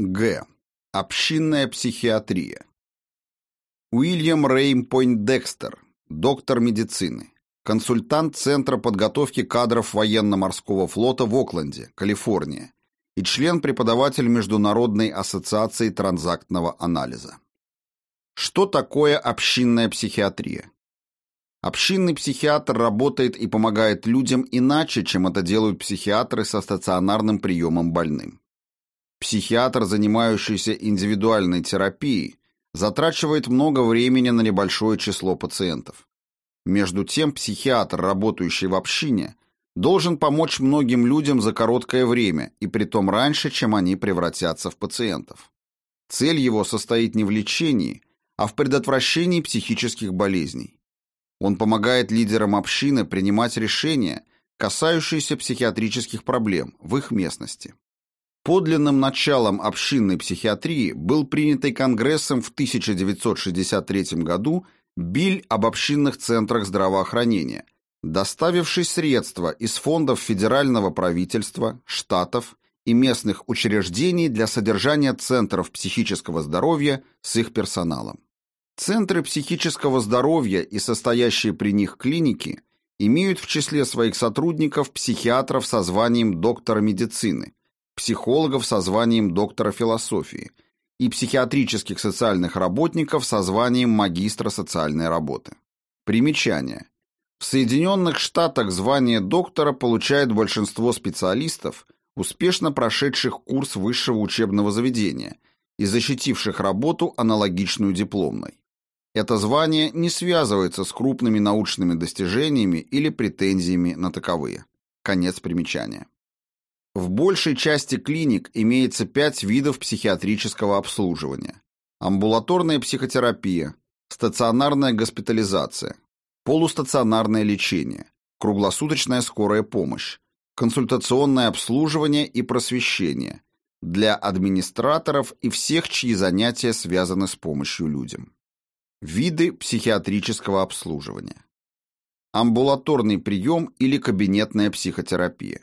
Г. Общинная психиатрия. Уильям Рейм Пойндекстер, доктор медицины, консультант Центра подготовки кадров военно-морского флота в Окленде, Калифорния, и член-преподаватель Международной ассоциации транзактного анализа. Что такое общинная психиатрия? Общинный психиатр работает и помогает людям иначе, чем это делают психиатры со стационарным приемом больным. Психиатр, занимающийся индивидуальной терапией, затрачивает много времени на небольшое число пациентов. Между тем, психиатр, работающий в общине, должен помочь многим людям за короткое время и притом раньше, чем они превратятся в пациентов. Цель его состоит не в лечении, а в предотвращении психических болезней. Он помогает лидерам общины принимать решения, касающиеся психиатрических проблем в их местности. Подлинным началом общинной психиатрии был принятый Конгрессом в 1963 году Биль об общинных центрах здравоохранения, доставивший средства из фондов федерального правительства, штатов и местных учреждений для содержания центров психического здоровья с их персоналом. Центры психического здоровья и состоящие при них клиники имеют в числе своих сотрудников психиатров со званием доктора медицины, психологов со званием доктора философии и психиатрических социальных работников со званием магистра социальной работы. Примечание. В Соединенных Штатах звание доктора получает большинство специалистов, успешно прошедших курс высшего учебного заведения и защитивших работу аналогичную дипломной. Это звание не связывается с крупными научными достижениями или претензиями на таковые. Конец примечания. В большей части клиник имеется пять видов психиатрического обслуживания. Амбулаторная психотерапия, стационарная госпитализация, полустационарное лечение, круглосуточная скорая помощь, консультационное обслуживание и просвещение для администраторов и всех, чьи занятия связаны с помощью людям. Виды психиатрического обслуживания. Амбулаторный прием или кабинетная психотерапия.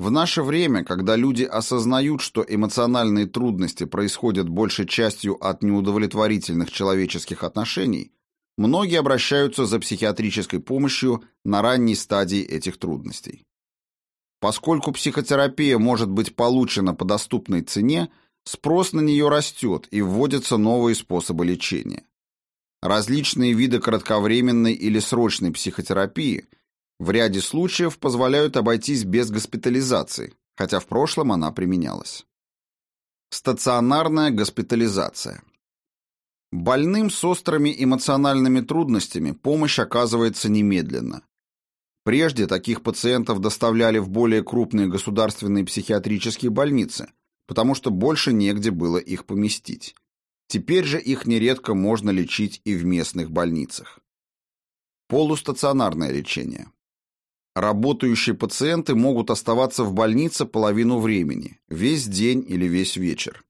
В наше время, когда люди осознают, что эмоциональные трудности происходят большей частью от неудовлетворительных человеческих отношений, многие обращаются за психиатрической помощью на ранней стадии этих трудностей. Поскольку психотерапия может быть получена по доступной цене, спрос на нее растет и вводятся новые способы лечения. Различные виды кратковременной или срочной психотерапии – в ряде случаев позволяют обойтись без госпитализации, хотя в прошлом она применялась. Стационарная госпитализация. Больным с острыми эмоциональными трудностями помощь оказывается немедленно. Прежде таких пациентов доставляли в более крупные государственные психиатрические больницы, потому что больше негде было их поместить. Теперь же их нередко можно лечить и в местных больницах. Полустационарное лечение. Работающие пациенты могут оставаться в больнице половину времени, весь день или весь вечер,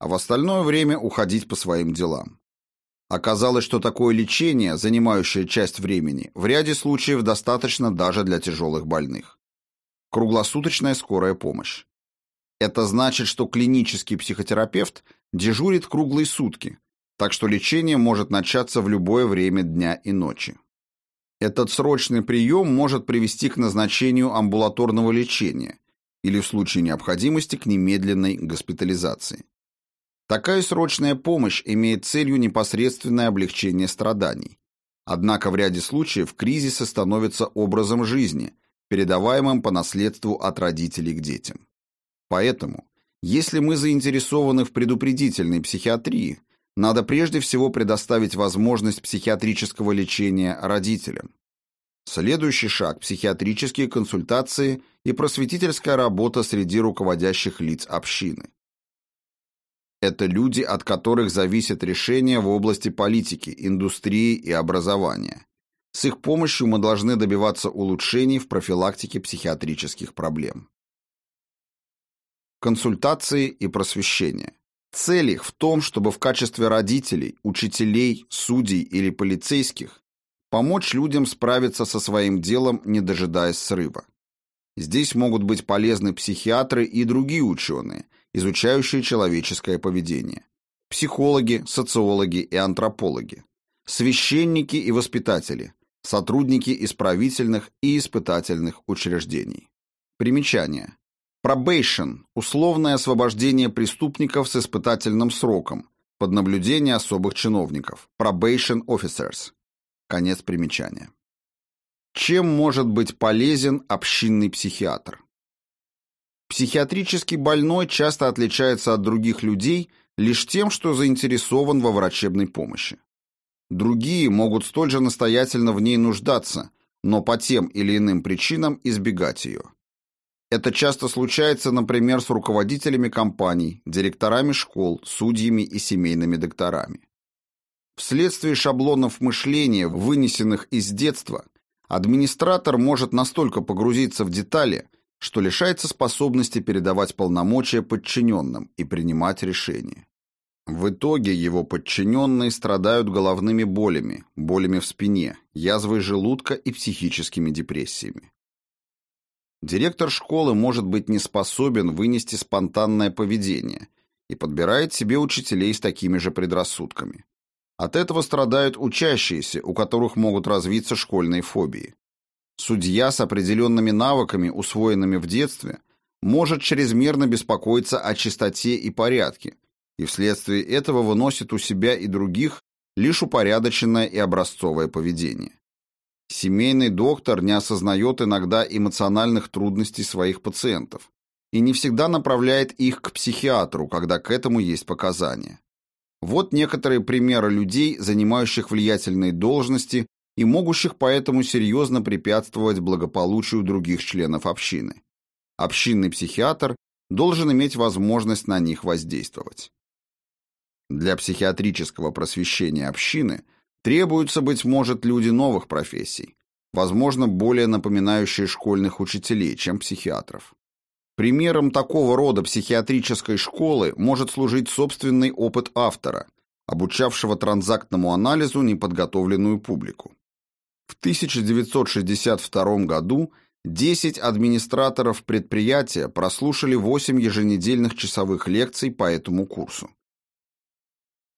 а в остальное время уходить по своим делам. Оказалось, что такое лечение, занимающее часть времени, в ряде случаев достаточно даже для тяжелых больных. Круглосуточная скорая помощь. Это значит, что клинический психотерапевт дежурит круглые сутки, так что лечение может начаться в любое время дня и ночи. Этот срочный прием может привести к назначению амбулаторного лечения или в случае необходимости к немедленной госпитализации. Такая срочная помощь имеет целью непосредственное облегчение страданий. Однако в ряде случаев кризисы становятся образом жизни, передаваемым по наследству от родителей к детям. Поэтому, если мы заинтересованы в предупредительной психиатрии, надо прежде всего предоставить возможность психиатрического лечения родителям. Следующий шаг – психиатрические консультации и просветительская работа среди руководящих лиц общины. Это люди, от которых зависят решения в области политики, индустрии и образования. С их помощью мы должны добиваться улучшений в профилактике психиатрических проблем. Консультации и просвещение. Цель их в том, чтобы в качестве родителей, учителей, судей или полицейских помочь людям справиться со своим делом, не дожидаясь срыва. Здесь могут быть полезны психиатры и другие ученые, изучающие человеческое поведение, психологи, социологи и антропологи, священники и воспитатели, сотрудники исправительных и испытательных учреждений. Примечание. Probation – условное освобождение преступников с испытательным сроком под наблюдение особых чиновников. Probation officers. Конец примечания. Чем может быть полезен общинный психиатр? Психиатрический больной часто отличается от других людей лишь тем, что заинтересован во врачебной помощи. Другие могут столь же настоятельно в ней нуждаться, но по тем или иным причинам избегать ее. Это часто случается, например, с руководителями компаний, директорами школ, судьями и семейными докторами. Вследствие шаблонов мышления, вынесенных из детства, администратор может настолько погрузиться в детали, что лишается способности передавать полномочия подчиненным и принимать решения. В итоге его подчиненные страдают головными болями, болями в спине, язвой желудка и психическими депрессиями. Директор школы может быть не способен вынести спонтанное поведение и подбирает себе учителей с такими же предрассудками. От этого страдают учащиеся, у которых могут развиться школьные фобии. Судья с определенными навыками, усвоенными в детстве, может чрезмерно беспокоиться о чистоте и порядке, и вследствие этого выносит у себя и других лишь упорядоченное и образцовое поведение. Семейный доктор не осознает иногда эмоциональных трудностей своих пациентов и не всегда направляет их к психиатру, когда к этому есть показания. Вот некоторые примеры людей, занимающих влиятельные должности и могущих поэтому серьезно препятствовать благополучию других членов общины. Общинный психиатр должен иметь возможность на них воздействовать. Для психиатрического просвещения общины требуются, быть может, люди новых профессий, возможно, более напоминающие школьных учителей, чем психиатров. Примером такого рода психиатрической школы может служить собственный опыт автора, обучавшего транзактному анализу неподготовленную публику. В 1962 году 10 администраторов предприятия прослушали 8 еженедельных часовых лекций по этому курсу.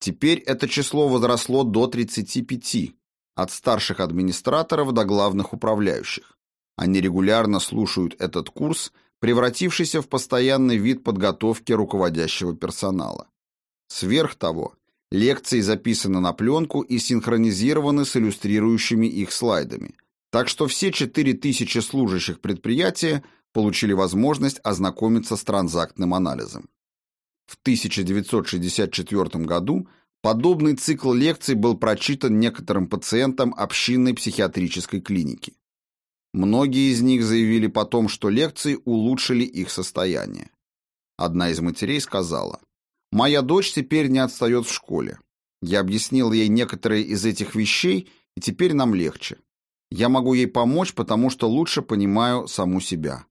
Теперь это число возросло до 35, от старших администраторов до главных управляющих. Они регулярно слушают этот курс, превратившийся в постоянный вид подготовки руководящего персонала. Сверх того, Лекции записаны на пленку и синхронизированы с иллюстрирующими их слайдами. Так что все 4000 служащих предприятия получили возможность ознакомиться с транзактным анализом. В 1964 году подобный цикл лекций был прочитан некоторым пациентам общинной психиатрической клиники. Многие из них заявили потом, что лекции улучшили их состояние. Одна из матерей сказала – Моя дочь теперь не отстает в школе. Я объяснил ей некоторые из этих вещей, и теперь нам легче. Я могу ей помочь, потому что лучше понимаю саму себя.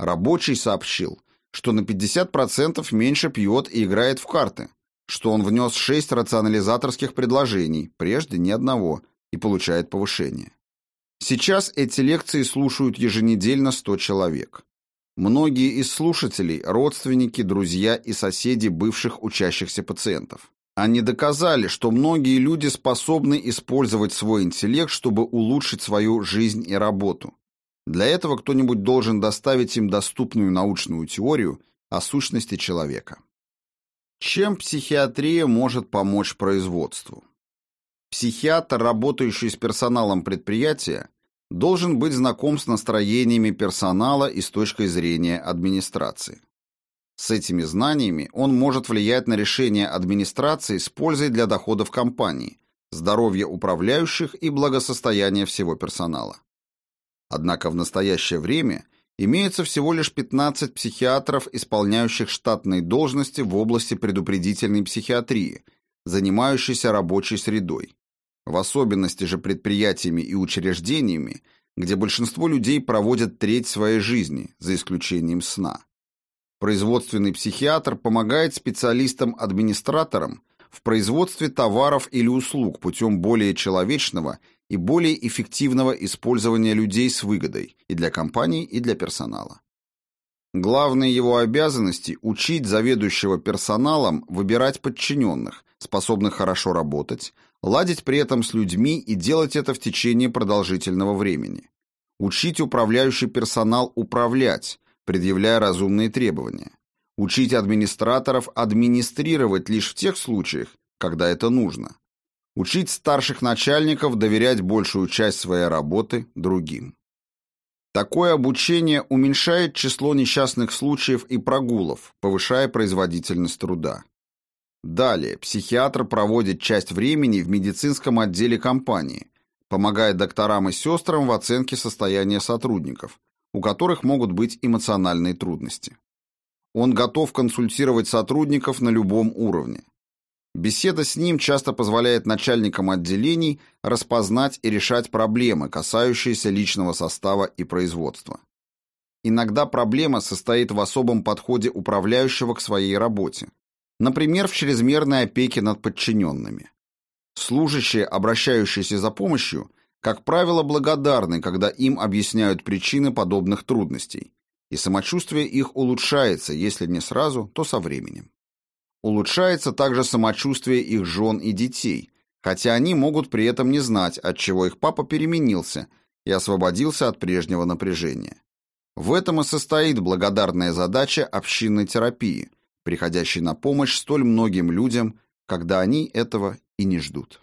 Рабочий сообщил, что на 50% меньше пьет и играет в карты, что он внес 6 рационализаторских предложений, прежде ни одного, и получает повышение. Сейчас эти лекции слушают еженедельно 100 человек. Многие из слушателей – родственники, друзья и соседи бывших учащихся пациентов. Они доказали, что многие люди способны использовать свой интеллект, чтобы улучшить свою жизнь и работу. Для этого кто-нибудь должен доставить им доступную научную теорию о сущности человека. Чем психиатрия может помочь производству? Психиатр, работающий с персоналом предприятия, должен быть знаком с настроениями персонала и с точкой зрения администрации. С этими знаниями он может влиять на решение администрации с пользой для доходов компании, здоровья управляющих и благосостояния всего персонала. Однако в настоящее время имеется всего лишь 15 психиатров, исполняющих штатные должности в области предупредительной психиатрии, занимающейся рабочей средой, в особенности же предприятиями и учреждениями, где большинство людей проводят треть своей жизни, за исключением сна. Производственный психиатр помогает специалистам-администраторам в производстве товаров или услуг путем более человечного и более эффективного использования людей с выгодой и для компаний, и для персонала. Главные его обязанности – учить заведующего персоналом выбирать подчиненных, способных хорошо работать, ладить при этом с людьми и делать это в течение продолжительного времени. Учить управляющий персонал управлять, предъявляя разумные требования. Учить администраторов администрировать лишь в тех случаях, когда это нужно. Учить старших начальников доверять большую часть своей работы другим. Такое обучение уменьшает число несчастных случаев и прогулов, повышая производительность труда. Далее, психиатр проводит часть времени в медицинском отделе компании, помогая докторам и сестрам в оценке состояния сотрудников, у которых могут быть эмоциональные трудности. Он готов консультировать сотрудников на любом уровне. Беседа с ним часто позволяет начальникам отделений распознать и решать проблемы, касающиеся личного состава и производства. Иногда проблема состоит в особом подходе управляющего к своей работе, например, в чрезмерной опеке над подчиненными. Служащие, обращающиеся за помощью, как правило, благодарны, когда им объясняют причины подобных трудностей, и самочувствие их улучшается, если не сразу, то со временем. Улучшается также самочувствие их жен и детей, хотя они могут при этом не знать, от чего их папа переменился и освободился от прежнего напряжения. В этом и состоит благодарная задача общинной терапии, приходящей на помощь столь многим людям, когда они этого и не ждут.